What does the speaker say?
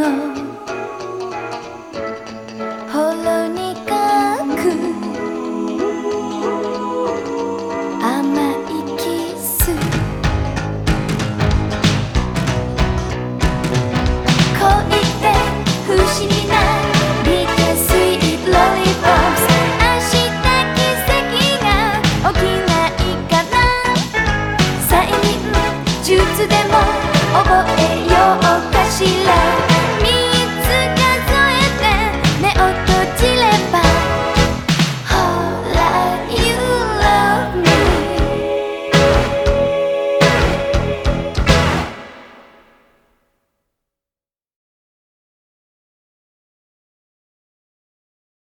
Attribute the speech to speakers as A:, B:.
A: のほろにかく甘いキス。恋って不思議なビタスイーロリポップし明日奇跡が起きないかな。催眠術でも覚えようかしら。